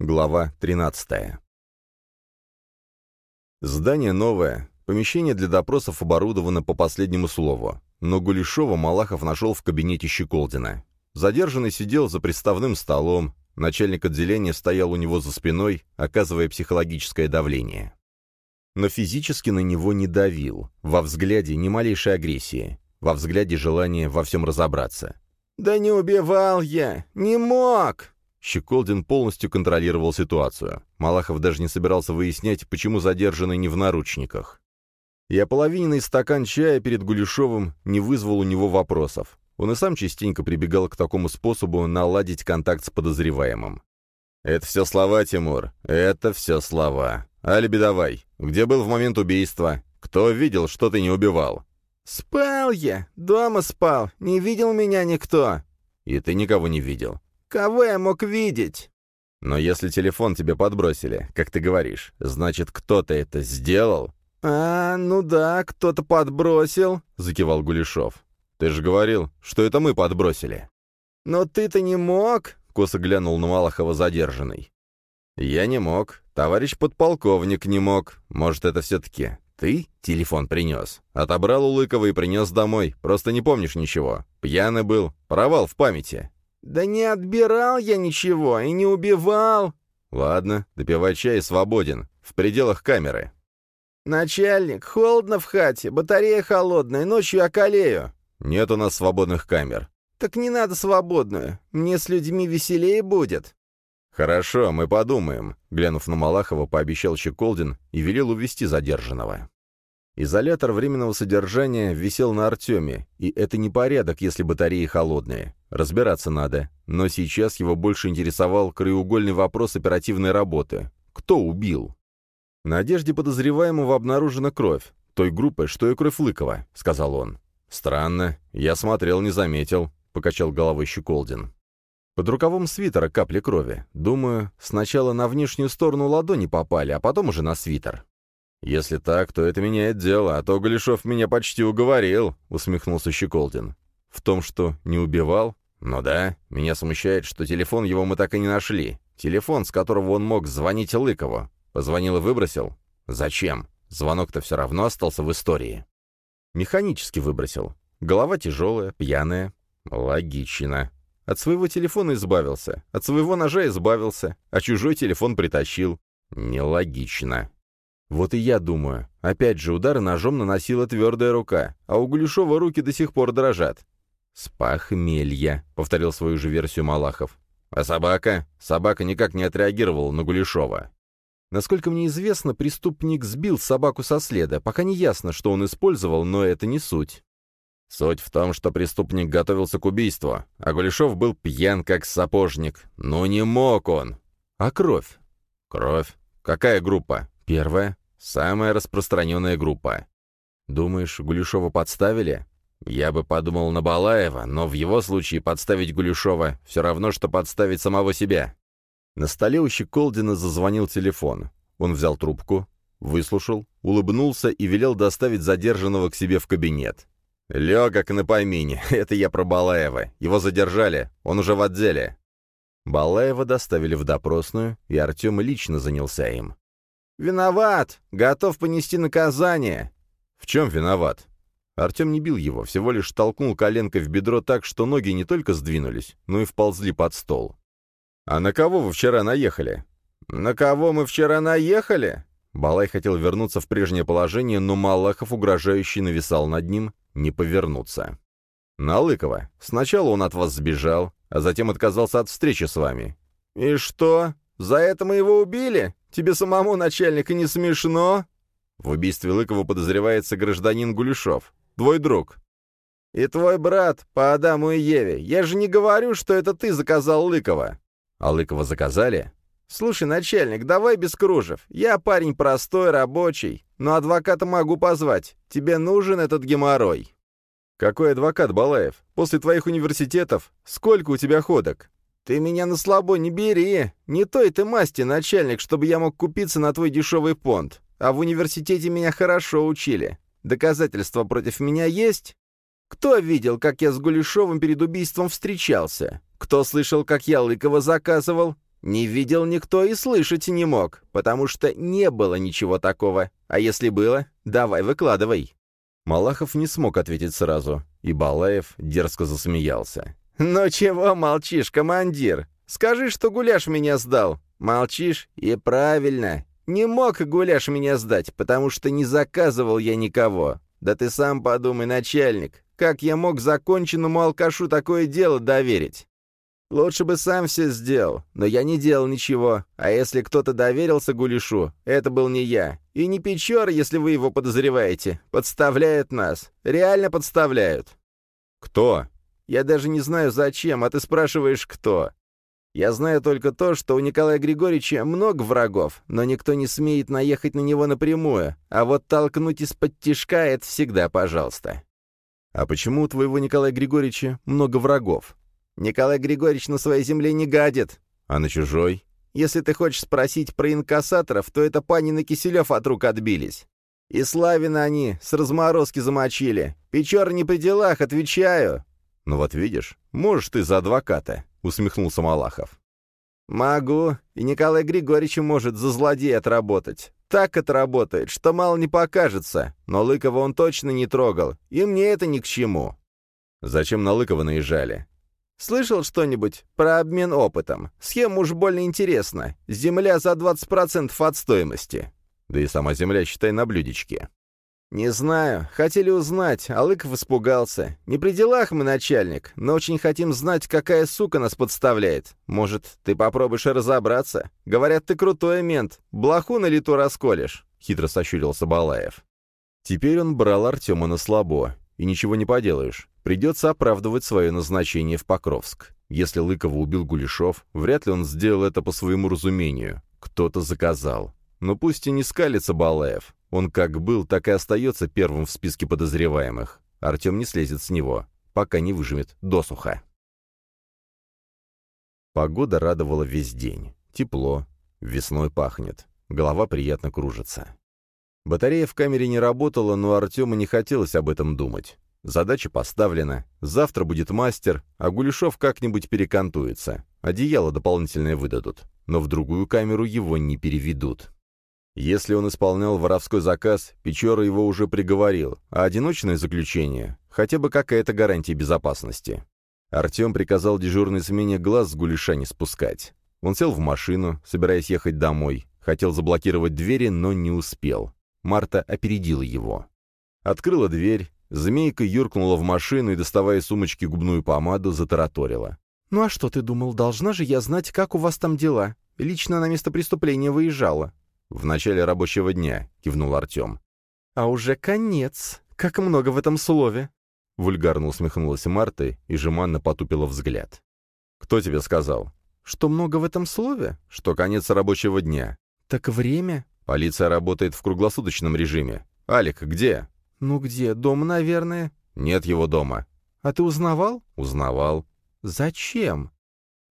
Глава 13. Здание новое, помещение для допросов оборудовано по последнему слову, но Гулешова Малахов нашел в кабинете Щеколдина. Задержанный сидел за приставным столом, начальник отделения стоял у него за спиной, оказывая психологическое давление. Но физически на него не давил, во взгляде ни малейшей агрессии, во взгляде желание во всем разобраться. «Да не убивал я! Не мог!» Щеколдин полностью контролировал ситуацию. Малахов даже не собирался выяснять, почему задержанный не в наручниках. И ополовиненный стакан чая перед Гулешовым не вызвал у него вопросов. Он и сам частенько прибегал к такому способу наладить контакт с подозреваемым. «Это все слова, Тимур, это все слова. Алиби давай. Где был в момент убийства? Кто видел, что ты не убивал?» «Спал я. Дома спал. Не видел меня никто». «И ты никого не видел. Кого я мог видеть? Но если телефон тебе подбросили, как ты говоришь, значит, кто-то это сделал? А, ну да, кто-то подбросил, закивал Гулешов. Ты же говорил, что это мы подбросили. Но ты-то не мог, косо глянул на Малахова задержанный. Я не мог, товарищ подполковник не мог. Может, это все-таки ты телефон принес? Отобрал у Лыкова и принес домой, просто не помнишь ничего. Пьяный был, провал в памяти. «Да не отбирал я ничего и не убивал!» «Ладно, допивай чай свободен, в пределах камеры». «Начальник, холодно в хате, батарея холодная, ночью околею». «Нет у нас свободных камер». «Так не надо свободную, мне с людьми веселее будет». «Хорошо, мы подумаем», — глянув на Малахова, пообещал Щеколдин и велел увести задержанного. Изолятор временного содержания висел на Артеме, и это не порядок, если батареи холодные. Разбираться надо. Но сейчас его больше интересовал краеугольный вопрос оперативной работы. Кто убил? На одежде подозреваемого обнаружена кровь. Той группы, что и кровь Лыкова, — сказал он. «Странно. Я смотрел, не заметил», — покачал головой Щеколдин. Под рукавом свитера капли крови. Думаю, сначала на внешнюю сторону ладони попали, а потом уже на свитер. «Если так, то это меняет дело, а то Галишов меня почти уговорил», — усмехнулся Щеколдин. «В том, что не убивал? Ну да, меня смущает, что телефон его мы так и не нашли. Телефон, с которого он мог звонить Лыкову. Позвонил и выбросил? Зачем? Звонок-то все равно остался в истории». Механически выбросил. Голова тяжелая, пьяная. Логично. От своего телефона избавился, от своего ножа избавился, а чужой телефон притащил. Нелогично. Вот и я думаю. Опять же, удары ножом наносила твердая рука, а у Гулюшова руки до сих пор дрожат. «С похмелья», — повторил свою же версию Малахов. «А собака?» Собака никак не отреагировала на Гулешова. Насколько мне известно, преступник сбил собаку со следа, пока не ясно, что он использовал, но это не суть. Суть в том, что преступник готовился к убийству, а Гулешов был пьян как сапожник. Ну не мог он. А кровь? Кровь. Какая группа? Первая. Самая распространенная группа. Думаешь, Гулюшова подставили? Я бы подумал на Балаева, но в его случае подставить Гулюшова все равно, что подставить самого себя. На столе у Щеколдина зазвонил телефон. Он взял трубку, выслушал, улыбнулся и велел доставить задержанного к себе в кабинет. «Легок на помине. Это я про Балаева. Его задержали. Он уже в отделе». Балаева доставили в допросную, и Артем лично занялся им. «Виноват! Готов понести наказание!» «В чем виноват?» Артем не бил его, всего лишь толкнул коленкой в бедро так, что ноги не только сдвинулись, но и вползли под стол. «А на кого вы вчера наехали?» «На кого мы вчера наехали?» Балай хотел вернуться в прежнее положение, но Малахов, угрожающий, нависал над ним, не повернуться. «На Лыкова. Сначала он от вас сбежал, а затем отказался от встречи с вами». «И что? За это мы его убили?» Тебе самому, начальник, не смешно?» В убийстве Лыкова подозревается гражданин Гулешов, твой друг. «И твой брат по Адаму и Еве. Я же не говорю, что это ты заказал Лыкова». «А Лыкова заказали?» «Слушай, начальник, давай без кружев. Я парень простой, рабочий, но адвоката могу позвать. Тебе нужен этот геморрой». «Какой адвокат, Балаев? После твоих университетов сколько у тебя ходок?» «Ты меня на слабо не бери. Не той ты масти, начальник, чтобы я мог купиться на твой дешевый понт. А в университете меня хорошо учили. Доказательства против меня есть? Кто видел, как я с Гулешовым перед убийством встречался? Кто слышал, как я Лыкова заказывал? Не видел никто и слышать не мог, потому что не было ничего такого. А если было, давай выкладывай». Малахов не смог ответить сразу, и Балаев дерзко засмеялся. «Ну чего молчишь, командир? Скажи, что гуляш меня сдал. Молчишь? И правильно. Не мог гуляш меня сдать, потому что не заказывал я никого. Да ты сам подумай, начальник, как я мог законченному алкашу такое дело доверить? Лучше бы сам все сделал, но я не делал ничего. А если кто-то доверился Гулишу, это был не я. И не Печор, если вы его подозреваете. Подставляют нас. Реально подставляют. Кто? Я даже не знаю зачем, а ты спрашиваешь, кто. Я знаю только то, что у Николая Григорьевича много врагов, но никто не смеет наехать на него напрямую, а вот толкнуть из-под тишка — это всегда пожалуйста. А почему у твоего Николая Григорьевича много врагов? Николай Григорьевич на своей земле не гадит. А на чужой? Если ты хочешь спросить про инкассаторов, то это Панин и Киселев от рук отбились. И Славина они с разморозки замочили. Печор не при делах, отвечаю. Ну вот видишь, можешь ты за адвоката. — усмехнулся Малахов. «Могу, и Николай Григорьевич может за злодея отработать. Так отработает, что мало не покажется, но Лыкова он точно не трогал, и мне это ни к чему». «Зачем на Лыкова наезжали?» «Слышал что-нибудь про обмен опытом? Схема уж больно интересна. Земля за 20% от стоимости». «Да и сама земля, считай, на блюдечке». «Не знаю. Хотели узнать, а Лыков испугался. Не при делах мы, начальник, но очень хотим знать, какая сука нас подставляет. Может, ты попробуешь разобраться? Говорят, ты крутой мент. Блоху на лету расколешь», — хитро сощурился Балаев. Теперь он брал Артема на слабо, и ничего не поделаешь. Придется оправдывать свое назначение в Покровск. Если Лыкова убил Гулешов, вряд ли он сделал это по своему разумению. Кто-то заказал. Но пусть и не скалится Балаев. Он как был, так и остается первым в списке подозреваемых. Артем не слезет с него, пока не выжмет досуха. Погода радовала весь день. Тепло, весной пахнет, голова приятно кружится. Батарея в камере не работала, но Артему не хотелось об этом думать. Задача поставлена, завтра будет мастер, а Гулешов как-нибудь перекантуется. Одеяло дополнительное выдадут, но в другую камеру его не переведут. Если он исполнял воровской заказ, Печора его уже приговорил, а одиночное заключение — хотя бы какая-то гарантия безопасности. Артем приказал дежурной смене глаз с гулеша не спускать. Он сел в машину, собираясь ехать домой. Хотел заблокировать двери, но не успел. Марта опередила его. Открыла дверь, змейка юркнула в машину и, доставая сумочки губную помаду, затараторила. «Ну а что ты думал, должна же я знать, как у вас там дела? Лично на место преступления выезжала. «В начале рабочего дня», — кивнул Артем. «А уже конец. Как много в этом слове!» Вульгарно усмехнулась Марта и жеманно потупила взгляд. «Кто тебе сказал?» «Что много в этом слове?» «Что конец рабочего дня». «Так время?» «Полиция работает в круглосуточном режиме. Алик, где?» «Ну где? Дома, наверное». «Нет его дома». «А ты узнавал?» «Узнавал». «Зачем?»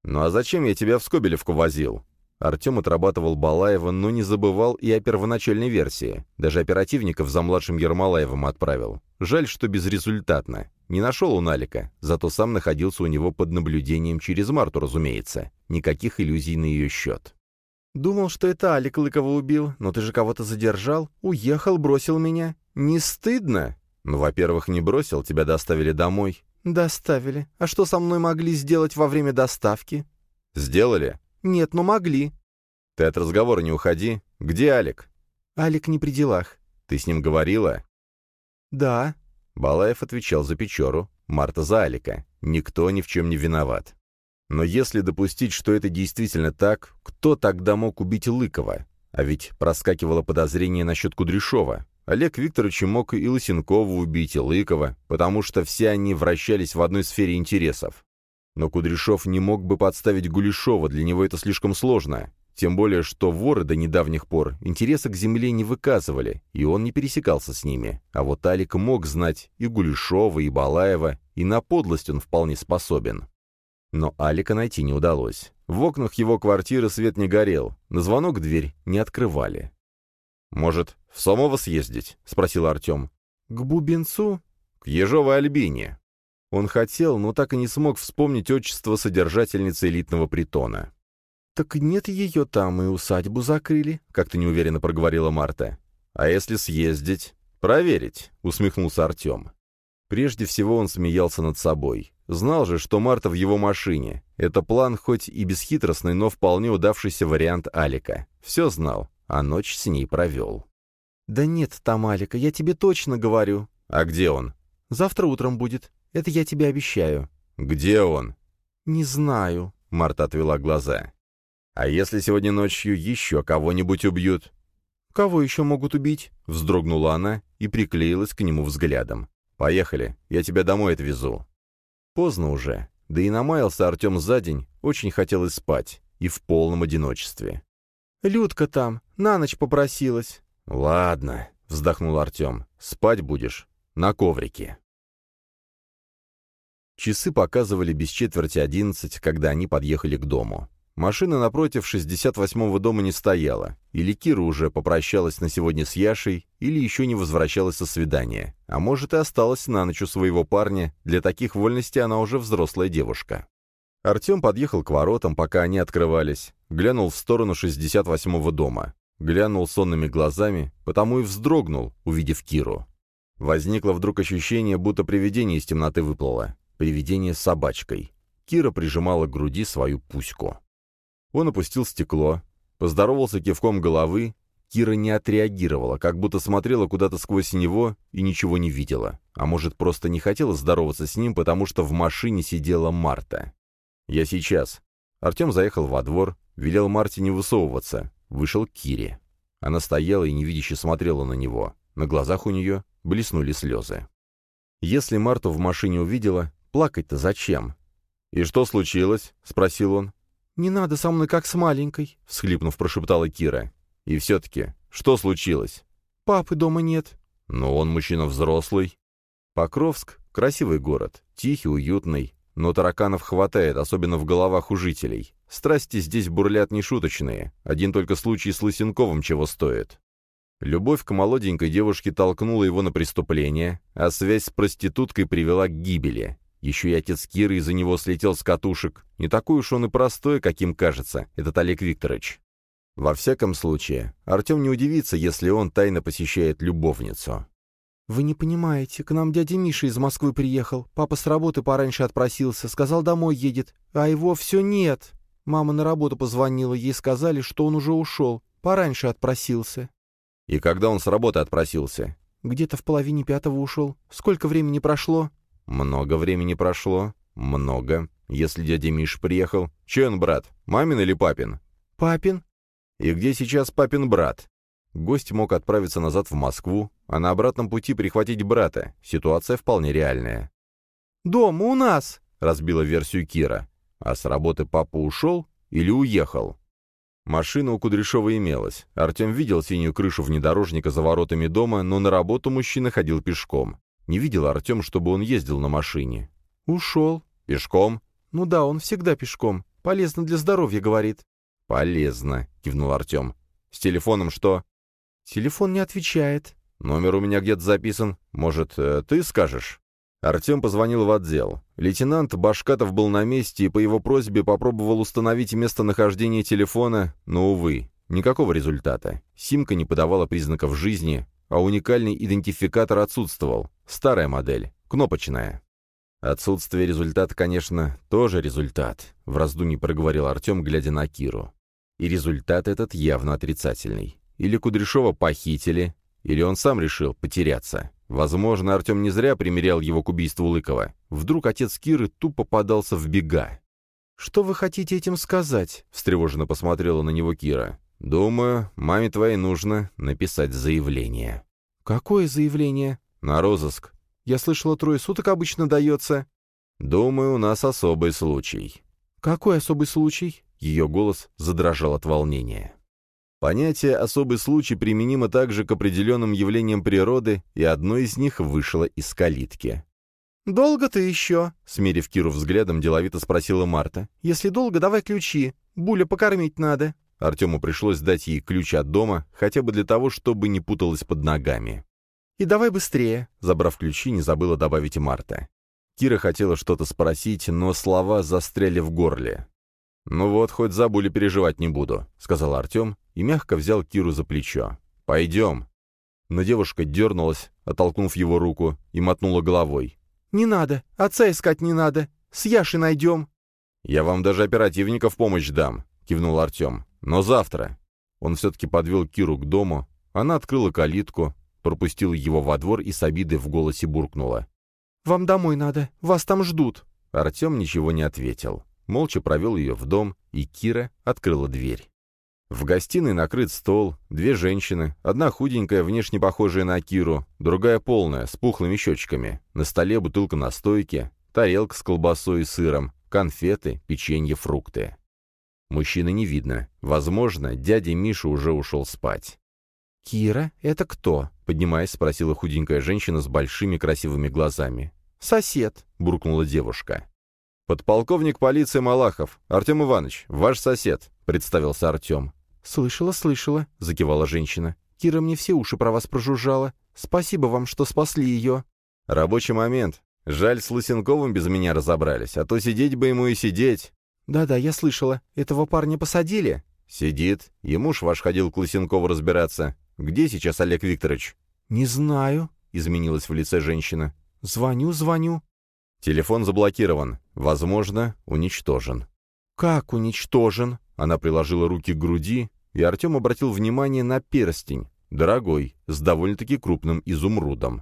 «Ну а зачем я тебя в Скобелевку возил?» Артем отрабатывал Балаева, но не забывал и о первоначальной версии. Даже оперативников за младшим Ермолаевым отправил. Жаль, что безрезультатно. Не нашел он Алика, зато сам находился у него под наблюдением через Марту, разумеется. Никаких иллюзий на ее счет. «Думал, что это Алик Лыкова убил, но ты же кого-то задержал, уехал, бросил меня. Не стыдно?» «Ну, во-первых, не бросил, тебя доставили домой». «Доставили. А что со мной могли сделать во время доставки?» «Сделали?» «Нет, но могли». «Ты от разговора не уходи. Где Алик?» «Алик не при делах». «Ты с ним говорила?» «Да». Балаев отвечал за Печору, Марта за Алика. Никто ни в чем не виноват. Но если допустить, что это действительно так, кто тогда мог убить Лыкова? А ведь проскакивало подозрение насчет Кудряшова. Олег Викторович мог и Лысенкова убить, и Лыкова, потому что все они вращались в одной сфере интересов. Но Кудряшов не мог бы подставить Гулешова, для него это слишком сложно. Тем более, что воры до недавних пор интереса к земле не выказывали, и он не пересекался с ними. А вот Алик мог знать и Гулешова, и Балаева, и на подлость он вполне способен. Но Алика найти не удалось. В окнах его квартиры свет не горел, на звонок дверь не открывали. «Может, в Сомово съездить?» — спросил Артем. «К Бубенцу?» «К Ежовой Альбине». Он хотел, но так и не смог вспомнить отчество содержательницы элитного притона. «Так нет ее там, и усадьбу закрыли», — как-то неуверенно проговорила Марта. «А если съездить? Проверить?» — усмехнулся Артем. Прежде всего он смеялся над собой. Знал же, что Марта в его машине. Это план хоть и бесхитростный, но вполне удавшийся вариант Алика. Все знал, а ночь с ней провел. «Да нет там Алика, я тебе точно говорю». «А где он?» «Завтра утром будет. Это я тебе обещаю». «Где он?» «Не знаю», — Марта отвела глаза. «А если сегодня ночью еще кого-нибудь убьют?» «Кого еще могут убить?» — вздрогнула она и приклеилась к нему взглядом. «Поехали, я тебя домой отвезу». Поздно уже, да и намаялся Артем за день, очень хотелось спать, и в полном одиночестве. «Людка там, на ночь попросилась». «Ладно», — вздохнул Артем, — «спать будешь на коврике». Часы показывали без четверти одиннадцать, когда они подъехали к дому. Машина напротив 68-го дома не стояла. Или Кира уже попрощалась на сегодня с Яшей, или еще не возвращалась со свидания. А может, и осталась на ночь у своего парня. Для таких вольностей она уже взрослая девушка. Артем подъехал к воротам, пока они открывались. Глянул в сторону 68-го дома. Глянул сонными глазами, потому и вздрогнул, увидев Киру. Возникло вдруг ощущение, будто привидение из темноты выплыло. Привидение с собачкой. Кира прижимала к груди свою пуську. Он опустил стекло, поздоровался кивком головы. Кира не отреагировала, как будто смотрела куда-то сквозь него и ничего не видела. А может, просто не хотела здороваться с ним, потому что в машине сидела Марта. «Я сейчас». Артем заехал во двор, велел Марте не высовываться. Вышел к Кире. Она стояла и невидяще смотрела на него. На глазах у нее блеснули слезы. Если Марту в машине увидела, плакать-то зачем? «И что случилось?» — спросил он. «Не надо со мной как с маленькой», — всхлипнув, прошептала Кира. «И все-таки, что случилось?» «Папы дома нет». «Но он мужчина взрослый». Покровск — красивый город, тихий, уютный, но тараканов хватает, особенно в головах у жителей. Страсти здесь бурлят нешуточные, один только случай с Лысенковым чего стоит. Любовь к молоденькой девушке толкнула его на преступление, а связь с проституткой привела к гибели. Еще и отец Киры из-за него слетел с катушек. Не такой уж он и простой, каким кажется, этот Олег Викторович. Во всяком случае, Артем не удивится, если он тайно посещает любовницу. «Вы не понимаете, к нам дядя Миша из Москвы приехал. Папа с работы пораньше отпросился, сказал, домой едет, а его все нет. Мама на работу позвонила, ей сказали, что он уже ушел, пораньше отпросился». «И когда он с работы отпросился?» «Где-то в половине пятого ушел. Сколько времени прошло?» Много времени прошло. Много. Если дядя Миш приехал. Чей он брат? Мамин или папин? Папин. И где сейчас папин брат? Гость мог отправиться назад в Москву, а на обратном пути прихватить брата. Ситуация вполне реальная. «Дома у нас!» — разбила версию Кира. А с работы папа ушел или уехал? Машина у Кудряшова имелась. Артем видел синюю крышу внедорожника за воротами дома, но на работу мужчина ходил пешком. Не видел Артем, чтобы он ездил на машине. «Ушел». «Пешком?» «Ну да, он всегда пешком. Полезно для здоровья, говорит». «Полезно», — кивнул Артем. «С телефоном что?» «Телефон не отвечает». «Номер у меня где-то записан. Может, э, ты скажешь?» Артем позвонил в отдел. Лейтенант Башкатов был на месте и по его просьбе попробовал установить местонахождение телефона, но, увы, никакого результата. Симка не подавала признаков жизни, а уникальный идентификатор отсутствовал. Старая модель, кнопочная. Отсутствие результата, конечно, тоже результат, в раздумье проговорил Артем, глядя на Киру. И результат этот явно отрицательный. Или Кудряшова похитили, или он сам решил потеряться. Возможно, Артем не зря примерял его к убийству Лыкова. Вдруг отец Киры тупо подался в бега. «Что вы хотите этим сказать?» — встревоженно посмотрела на него Кира. «Думаю, маме твоей нужно написать заявление». «Какое заявление?» «На розыск». «Я слышала, трое суток обычно дается». «Думаю, у нас особый случай». «Какой особый случай?» Ее голос задрожал от волнения. Понятие «особый случай» применимо также к определенным явлениям природы, и одно из них вышло из калитки. «Долго ты еще?» — смерив Киру взглядом, деловито спросила Марта. «Если долго, давай ключи. Буля покормить надо». Артему пришлось дать ей ключ от дома, хотя бы для того, чтобы не путалась под ногами. «И давай быстрее», — забрав ключи, не забыла добавить и Марта. Кира хотела что-то спросить, но слова застряли в горле. «Ну вот, хоть забули переживать не буду», — сказал Артем и мягко взял Киру за плечо. «Пойдем». Но девушка дернулась, оттолкнув его руку, и мотнула головой. «Не надо, отца искать не надо. С Яшей найдем». «Я вам даже оперативника в помощь дам», — кивнул Артем. «Но завтра». Он все-таки подвел Киру к дому, она открыла калитку, пропустила его во двор и с обидой в голосе буркнула. «Вам домой надо, вас там ждут». Артем ничего не ответил молча провел ее в дом, и Кира открыла дверь. В гостиной накрыт стол, две женщины, одна худенькая, внешне похожая на Киру, другая полная, с пухлыми щечками, на столе бутылка настойки, тарелка с колбасой и сыром, конфеты, печенье, фрукты. Мужчины не видно. Возможно, дядя Миша уже ушел спать. «Кира, это кто?» — поднимаясь, спросила худенькая женщина с большими красивыми глазами. «Сосед», — буркнула девушка. «Подполковник полиции Малахов. Артем Иванович, ваш сосед», — представился Артем. «Слышала, слышала», — закивала женщина. «Кира мне все уши про вас прожужжала. Спасибо вам, что спасли ее». «Рабочий момент. Жаль, с Лысенковым без меня разобрались, а то сидеть бы ему и сидеть». «Да-да, я слышала. Этого парня посадили?» «Сидит. И муж ваш ходил к Лысенкову разбираться. Где сейчас Олег Викторович?» «Не знаю», — изменилась в лице женщина. «Звоню, звоню. Телефон заблокирован. Возможно, уничтожен. «Как уничтожен?» Она приложила руки к груди, и Артем обратил внимание на перстень. Дорогой, с довольно-таки крупным изумрудом.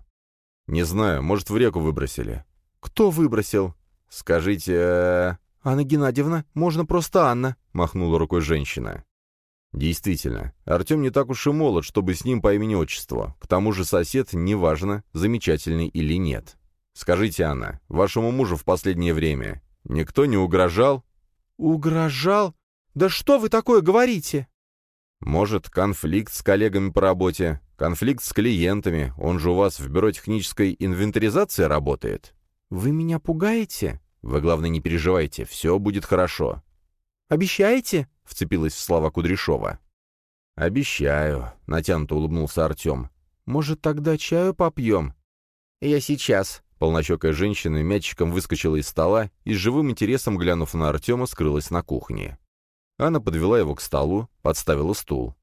«Не знаю, может, в реку выбросили». «Кто выбросил?» «Скажите...» «Анна Геннадьевна, можно просто Анна», — махнула рукой женщина. Действительно, Артем не так уж и молод, чтобы с ним по имени-отчеству. К тому же сосед, неважно, замечательный или нет. «Скажите, Анна, вашему мужу в последнее время никто не угрожал?» «Угрожал? Да что вы такое говорите?» «Может, конфликт с коллегами по работе, конфликт с клиентами, он же у вас в бюро технической инвентаризации работает?» «Вы меня пугаете?» «Вы, главное, не переживайте, все будет хорошо». «Обещаете?» — вцепилась в слова Кудряшова. «Обещаю», — натянуто улыбнулся Артем. «Может, тогда чаю попьем?» «Я сейчас», Полнощекая женщина мячиком выскочила из стола и с живым интересом, глянув на Артема, скрылась на кухне. Анна подвела его к столу, подставила стул.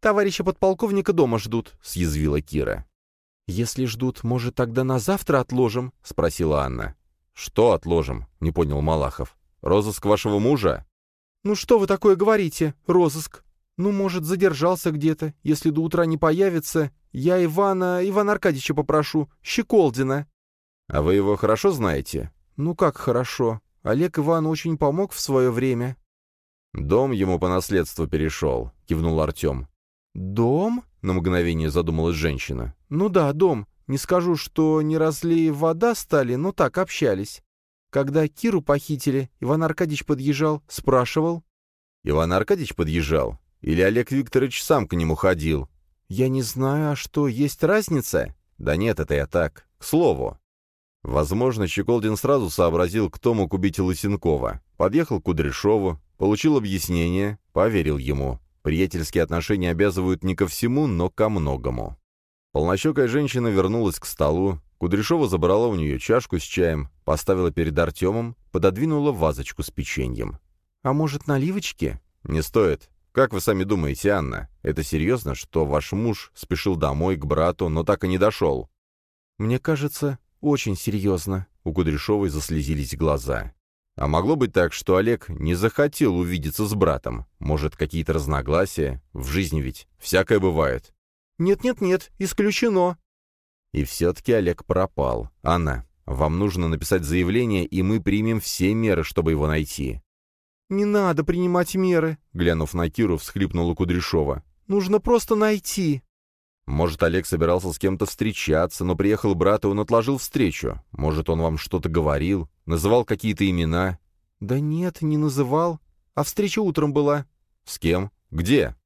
«Товарища подполковника дома ждут», — съязвила Кира. «Если ждут, может, тогда на завтра отложим?» — спросила Анна. «Что отложим?» — не понял Малахов. «Розыск вашего мужа?» «Ну что вы такое говорите? Розыск? Ну, может, задержался где-то. Если до утра не появится, я Ивана, Ивана Аркадьевича попрошу, Щеколдина». «А вы его хорошо знаете?» «Ну как хорошо. Олег Иван очень помог в свое время». «Дом ему по наследству перешел», — кивнул Артем. «Дом?» — на мгновение задумалась женщина. «Ну да, дом. Не скажу, что не разлей вода стали, но так, общались. Когда Киру похитили, Иван Аркадьевич подъезжал, спрашивал». «Иван Аркадьевич подъезжал? Или Олег Викторович сам к нему ходил?» «Я не знаю, а что, есть разница?» «Да нет, это я так. К слову». Возможно, Щеколдин сразу сообразил, кто мог убить Лысенкова. Подъехал к Кудряшову, получил объяснение, поверил ему. Приятельские отношения обязывают не ко всему, но ко многому. Полнощекая женщина вернулась к столу, Кудряшова забрала у нее чашку с чаем, поставила перед Артемом, пододвинула вазочку с печеньем. «А может, наливочки?» «Не стоит. Как вы сами думаете, Анна, это серьезно, что ваш муж спешил домой к брату, но так и не дошел?» «Мне кажется, «Очень серьезно». У Кудряшовой заслезились глаза. А могло быть так, что Олег не захотел увидеться с братом? Может, какие-то разногласия? В жизни ведь всякое бывает. «Нет-нет-нет, исключено». И все-таки Олег пропал. Анна, вам нужно написать заявление, и мы примем все меры, чтобы его найти. «Не надо принимать меры», — глянув на Киру, всхлипнула Кудряшова. «Нужно просто найти». Может, Олег собирался с кем-то встречаться, но приехал брат, и он отложил встречу. Может, он вам что-то говорил, называл какие-то имена? Да нет, не называл. А встреча утром была. С кем? Где?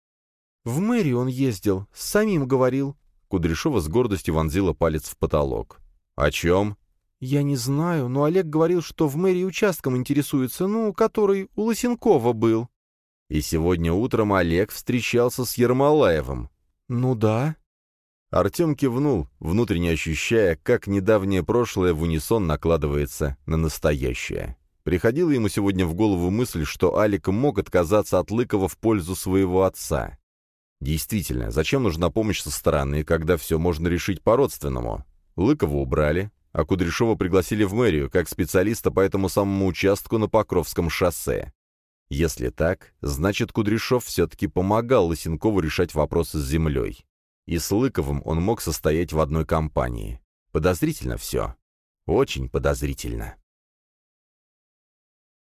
В мэрию он ездил, с самим говорил. Кудряшова с гордостью вонзила палец в потолок. О чем? Я не знаю, но Олег говорил, что в мэрии участком интересуется, ну, который у Лысенкова был. И сегодня утром Олег встречался с Ермолаевым. Ну да. Артем кивнул, внутренне ощущая, как недавнее прошлое в унисон накладывается на настоящее. Приходила ему сегодня в голову мысль, что Алик мог отказаться от Лыкова в пользу своего отца. Действительно, зачем нужна помощь со стороны, когда все можно решить по-родственному? Лыкова убрали, а Кудряшова пригласили в мэрию как специалиста по этому самому участку на Покровском шоссе. Если так, значит, Кудряшов все-таки помогал Лысенкову решать вопросы с землей. И с Лыковым он мог состоять в одной компании. Подозрительно все. Очень подозрительно.